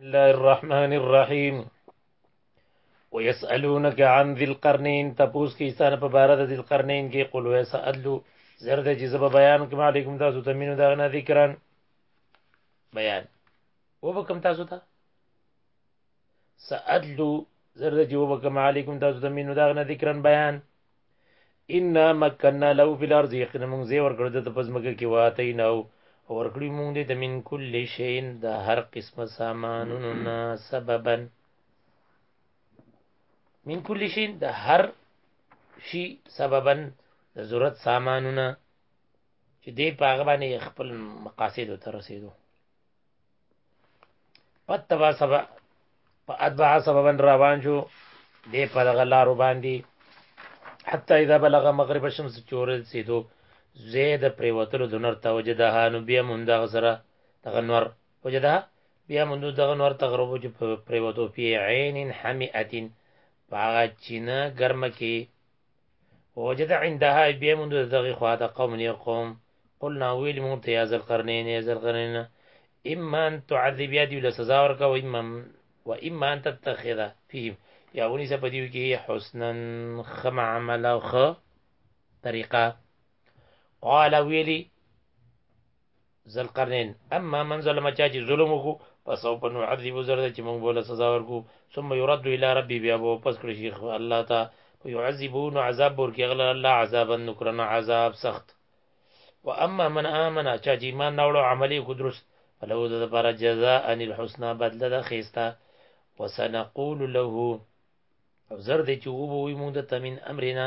الله الرحمن الرحیم ويسالونك عن ذي القرنين تپوس کی ستان په بار د ذی القرنین کې قل ويسالو زرد جزب بیان کوم علیکم تاسو ته مينو دا نه ذکران بیان وبکم تاسو ته سأدلو زرد جواب کما علیکم تاسو ته مينو دا نه ذکرن بیان انا مکننا له فی الارض یقینا موږ زی ورکړ د په ځمکه کې واته نه او ورکړی موږ دې ته من کل شین د هر قسمه سامانونو نه سببا من کل شین د هر شي سببا د ضرورت سامانونه چې دې په هغه باندې خپل مقاصد ته رسیدو پتبا سبا په اتبع سببا روان شو دې په دغه لارو باندې حتی اذا بلغ مغرب الشمس چور سیدو زید پریوتلو د نور ته وجدها نو بیا مونږ دغه سره دغه نور وجدها بیا مونږ دغه نور تغرب چې پریوتو فی عین حمیئه باغ چینه ګرمه کې وجد عندها بیا موږ دغه خوا د قوم نه قوم قلنا ویل موږ ته یا ذل قرنین یا ذل قرنین اما ان تعذب یادی له سزا ورکا و اما و اما ان تتخذ فیهم یا ونی سه پدیو کې حسنا خم عمل او خ طریقه قال ویلی ذلقرنین اما من ظلم چا چې ظلم وکړو پس او په نعذب زرد چې موږ بوله سزا ورکو ثم يرد الى ربي بیا به پس کړی شي الله ته يعذبون عذاب ورکی غل الله عذابا نکرنا عذاب سخت واما من امن چا چې ایمان راوړو عملی کو درست فله د لپاره جزاء ان الحسنى بدله د خيستا وسنقول له او زر دې چې وو وي موږ د تمن امرنا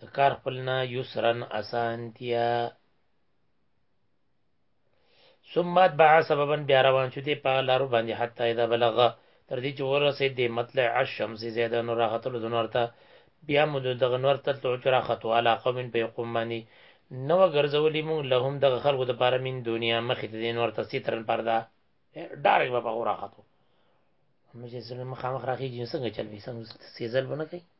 د کار خپلنا یسرن اسانتیا ثم اتبع سببا بیا روان شو دی په لارو باندې حتی اذا بلغ تر دې چې ورسې دی مطلع الشمس زیاده نور راختلو د نور ته بیا مو دغه نور ته تلو چې راختو علا قوم په قوم باندې نو ګرځولې مونږ لهم دغه خلکو د پاره من دنیا مخې ته دین ورته سترن پردا ډارک به په غوړه خاتو مې چې زلم مخامخ راخی جنسنګ چل وی څنګه سیزل بنه کوي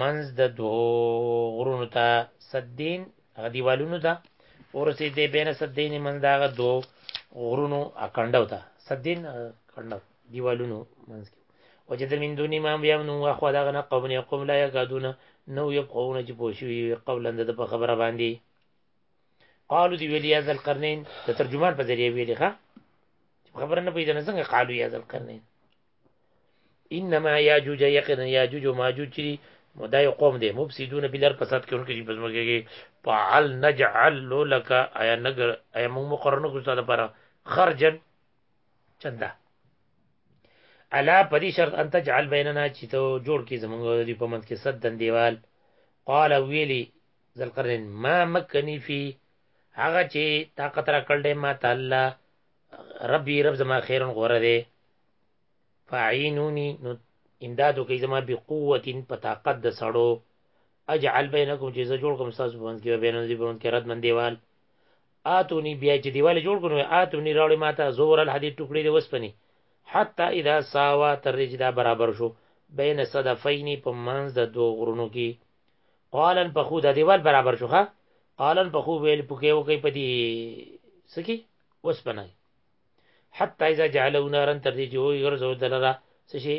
منز د دو غرونو ته صدین هغه دیوالونو ته ورسې دې بین صدین منز دا هغه دو غرونو اکندو ته صدین کندو دیوالونو منز کې وجد من دون امام بیا نو اخو دا غنه قوم نه قوم لا یقادون نو یبقون چې پوښوي قولا د په خبره باندې قالو دی ویلی از القرنین د ترجمان په ذریعه ویلی ښا خبره نه پیدا نه څنګه قالو یا از القرنین انما یاجوج یقینا یاجوج او ماجوج چې دا یو قوم دی مفسدون بلر فساد کوي چې پس مګي کې فعل نجعل لك ایا نګر ایا موږ مقرنه کوو ستاسو لپاره خرجن چندا الا پدی شرط ان تجعل بیننا چې ته جوړ کی زمونږ دی په منځ کې صدن دیوال قال ویلی ذلقرن ما مکنی فی هغه چې طاقت را کړل ما تعالی ربي رب زما خیرن غوره دی فاعینونی نو امدادو کوي زما به قوت په طاقت د سړو اجعل بینکم چې زه جوړ کوم تاسو په منځ کې بینه دې په منځ کې رد من دیوال آتونی بیا چې دیوال جوړ کړو آتونی راوړې ماته زور الحدید ټوکړې دې وسپنی حتی اذا ساوا تر دې چې دا برابر شو بین صدفین په منځ د دوه غرونو کې قالن په خو دا دیوال برابر شو ښا قالن په خو ویل پکې وکي په دې سکی وسپنه حتی اذا جعله نارا تر دې چې وي ګرځو دلرا څه شي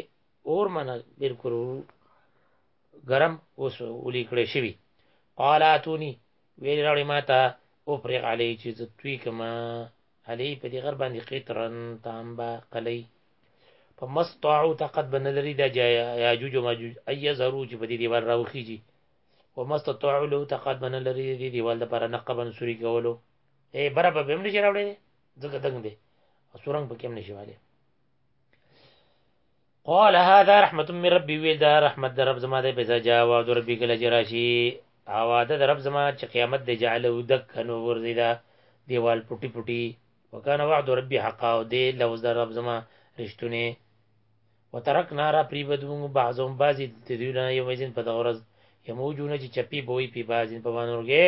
اور منه بالکل ګرم اوس ولي کړی شوی قال اتوني ویل راړي ماته او پرغ علی چې زتوی کما علی په دې غر باندې قطرن تامبا قلی په مستعو طاقت بنلري د یاجوج او ماجوج ای زرو چې په دې دیوال راوخیږي و مستطاعو له طاقت بنلري د دې دیوال لپاره نقبن سوري کولو ای برابر به هم نشي راوړي ځکه دنګ دی او سورنګ پکې هم نشي والي قال هذا رحمت من ربي ویل دا رحمت د رب زما د پیدا جا او د ربي کله جراشي او دا د رب زما چې قیامت دی جعله دک نو ورزي دا دیوال پټي پټي وکانه وعد ربي حقا او دی لوز د رب زما رښتونه وترکنا را پریبدو بعضهم بعضی تدیونه یوم ازین په دغه ورځ یموجونه چې چپی بوي په بعضین په باندې ورګه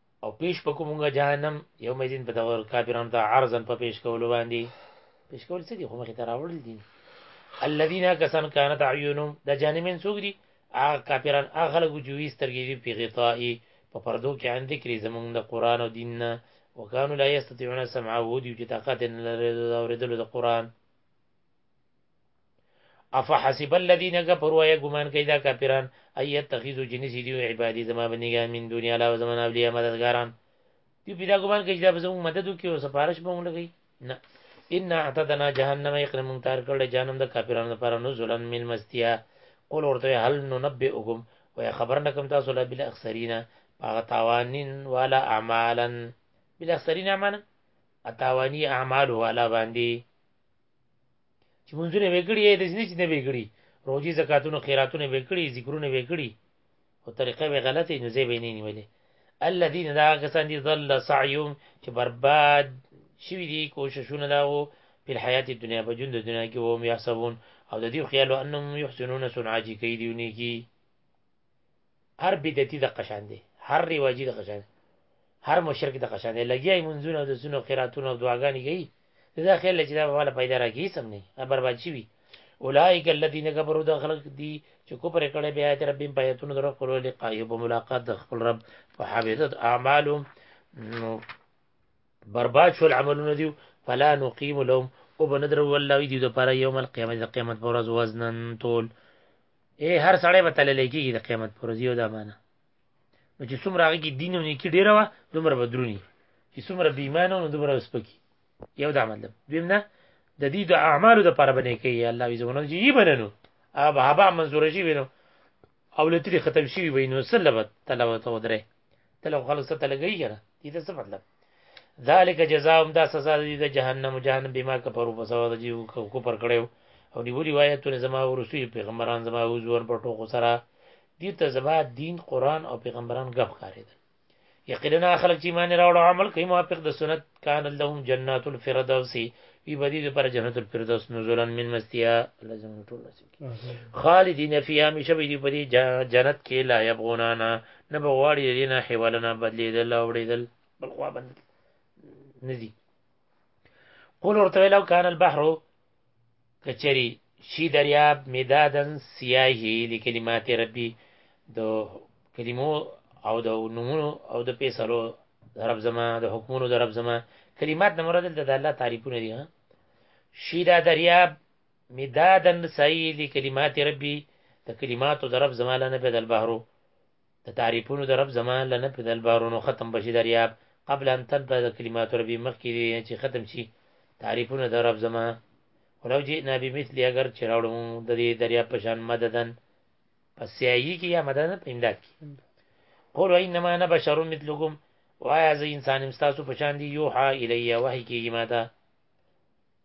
او پیش پکو مونږه جهنم یوم الدین په دغه کافرانو ته عرضا په پیش کولو باندې پیش کول څه دي خو مخې ته راوړل دي الذين كسن كانت عيونهم د جهنمین څوک دي هغه کافران هغه خلک چې وي سترګې دي په غطائي په پردو کې عن ذکر زمونږ د قران او دین نه وکانو لا یستطيعون سمعه ودی چې طاقت نه لري د اوریدلو د قران افحسب الذين كفروا اي ګمان کوي دا کافران اي تخذو جنسي دي عبادي زما بندگان من دون الله و زمان اولیاء مددګاران دي پیدا ګمان کوي دا زموږ مدد کوي او سفارش به موږ لګي نه ان اعتدنا جهنم يقنا من تار کړل جهنم د کافرانو لپاره نزلا من مستیا قول ورته هل ننبئکم و خبر نکم تاسو لا بل اخسرین هغه تاوانین والا اعمالا بل اخسرین اعمالا اتاوانی اعمال والا باندې چې منځونه وکړي د ځنې چې نه وکړي روزي زکاتونه خیراتونه وکړي ذکرونه وکړي او طریقه به غلطه نو زه به نه نیولې الذين دا کسان دي ضل سعيهم چې برباد شوی دي کوششونه داو په حیات دنیا په ژوند دنیا کې وو یحسبون او د دې خیال انهم يحسنون صنعا چې کوي دیونی کی هر بدعتي دغه شان دی هر رواجي دغه شان دی هر مشرک دغه شان دی لګیا یې منځونه او دسونه او قراتونه او دعاګانې کوي د دا خیال چې دا به والا پیدا راکړي هېڅ هم نه برباد شوي اولئک الذین کفروا دا خلک دي چې کفر یې کړی بې آیات ربهم په ایتونو د رب خپلو لقایه په ملاقات د خپل رب فحبطت اعمالهم نو برباد شول عملونه دي فلا نقیم لهم او به نه درو الله دوی دپاره یوم القیامت د قیامت په ورځ وزنا تول اے هر سړی به تللی کېږي د قیامت پر ورځ یو دا معنا نو چې څومره هغه کې دین او نیکی ډیره وه دومره به درونی چې څومره بې ایمانه نو دومره به سپکي یو دا مطلب دویم دا د دې د اعمالو دپاره به نیکۍ یې الله وي زمونږ چې یې به نه نو هغه به هبا منظوره شوي نو او له ترې ختم شوي به یې نو څه لبه تلوت ودرې ته له خلکو سره لګي کنه دې ته څه مطلب ذالک جزاهم دا سزا دې د جهنم جهنم بما کفروا په سبب دې کو پر کړو او نیولي روایتونه زما ورسوي پیغمبران زما حضور پر ټوکو سره دې ته زما دین قران او پیغمبران غف کاریدل یقینا خلک چې ایمان راوړ او عمل کوي موافق د سنت کان لهم جنات الفردوس وی بدی پر جنت الفردوس نزلا من مستیا لازم ټول نصیب خالدین فی همیشه وی دی په دې جنت کې لا یبغونانا نه بغواړي دې نه حوالنا بدلیدل او وړیدل بل خوا باندې ندی قول ورته لو کان البحر کچری شی دریاب مدادن سیاهی لکلمات ربی د کلمو او د نمونو او د پیسلو رب زما د حکمونو د رب زما کلمات نه مراد د الله تعریفونه دي ها شیدا دریاب مدادا سعی لکلمات ربی د کلماتو د رب زما له نفد البحر د تعریفونو د رب زما له نفد البحر نو ختم بشي دریاب قبل ان تنفذ کلمات ربی مخکې دی چې ختم شي تعریفونه د رب زما ولو جئنا بمثل اگر چې راوړو د دې دریاب په شان مددن پس سیایی کې یا مددن په امداد کې قولو انما انا بشر مثلکم وایا زه انسان مستاسو په شان دی یوحا الیه وحی کېږي ماته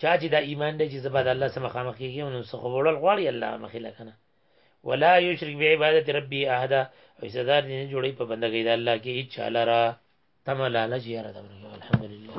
چا چې دا ایمان دی چې زبا د الله سره مخامخ کیږي نو څه خو وړل غواړي الله مخې لکنه ولا یشرک بعبادت ربی احد او صدر دې جوړي په بندګۍ د الله کې هیڅ چاله را تمه لالچ یاره دا الحمدلله